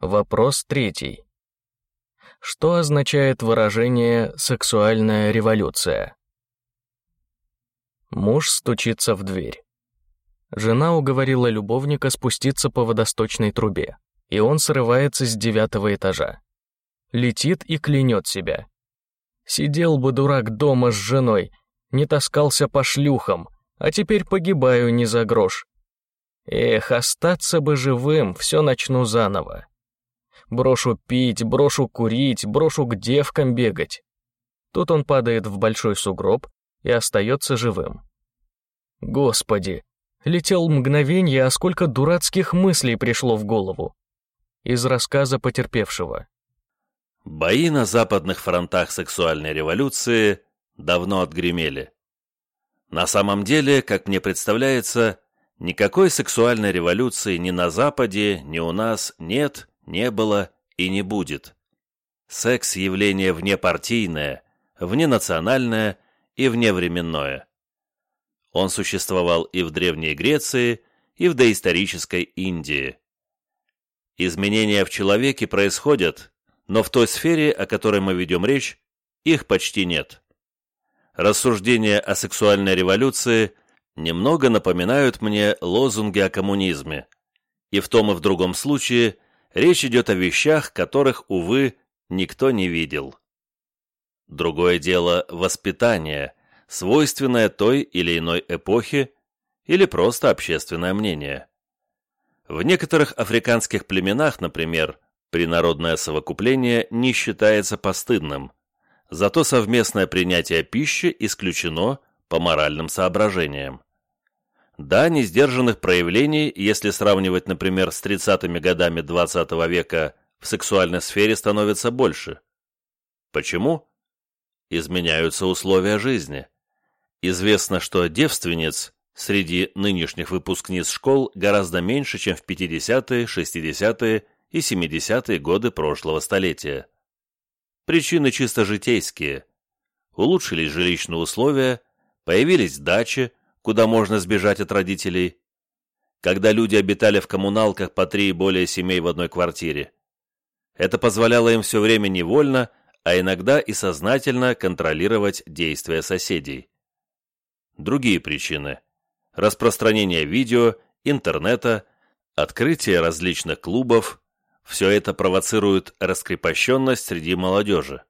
Вопрос третий. Что означает выражение «сексуальная революция»? Муж стучится в дверь. Жена уговорила любовника спуститься по водосточной трубе, и он срывается с девятого этажа. Летит и клянет себя. Сидел бы дурак дома с женой, не таскался по шлюхам, а теперь погибаю не за грош. Эх, остаться бы живым, все начну заново. Брошу пить, брошу курить, брошу к девкам бегать. Тут он падает в большой сугроб и остается живым. Господи, летел мгновенье, а сколько дурацких мыслей пришло в голову. Из рассказа потерпевшего. Бои на западных фронтах сексуальной революции давно отгремели. На самом деле, как мне представляется, никакой сексуальной революции ни на Западе, ни у нас нет, не было и не будет. Секс – явление внепартийное, вненациональное и вневременное. Он существовал и в Древней Греции, и в доисторической Индии. Изменения в человеке происходят, но в той сфере, о которой мы ведем речь, их почти нет. Рассуждения о сексуальной революции немного напоминают мне лозунги о коммунизме, и в том и в другом случае речь идет о вещах, которых, увы, никто не видел. Другое дело – воспитание, свойственное той или иной эпохе или просто общественное мнение. В некоторых африканских племенах, например, принародное совокупление не считается постыдным, зато совместное принятие пищи исключено по моральным соображениям. Да, несдержанных проявлений, если сравнивать, например, с 30-ми годами XX -го века, в сексуальной сфере становится больше. Почему? Изменяются условия жизни. Известно, что девственниц среди нынешних выпускниц школ гораздо меньше, чем в 50-е, 60-е и 70-е годы прошлого столетия. Причины чисто житейские. Улучшились жилищные условия, появились дачи, куда можно сбежать от родителей. Когда люди обитали в коммуналках по три и более семей в одной квартире. Это позволяло им все время невольно, а иногда и сознательно контролировать действия соседей. Другие причины – распространение видео, интернета, открытие различных клубов, все это провоцирует раскрепощенность среди молодежи.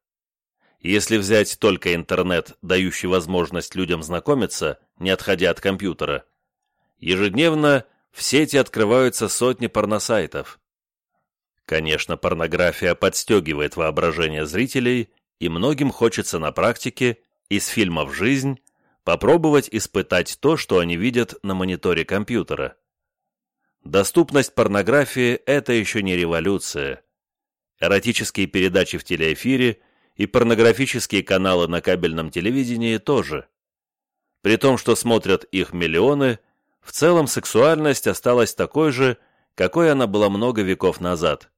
Если взять только интернет, дающий возможность людям знакомиться, не отходя от компьютера, ежедневно в сети открываются сотни порносайтов. Конечно, порнография подстегивает воображение зрителей, и многим хочется на практике, из фильмов «Жизнь», попробовать испытать то, что они видят на мониторе компьютера. Доступность порнографии – это еще не революция. Эротические передачи в телеэфире и порнографические каналы на кабельном телевидении тоже. При том, что смотрят их миллионы, в целом сексуальность осталась такой же, какой она была много веков назад.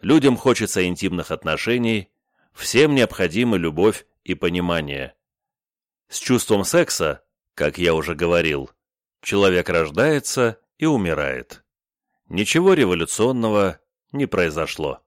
Людям хочется интимных отношений, всем необходима любовь и понимание. С чувством секса, как я уже говорил, человек рождается и умирает. Ничего революционного не произошло.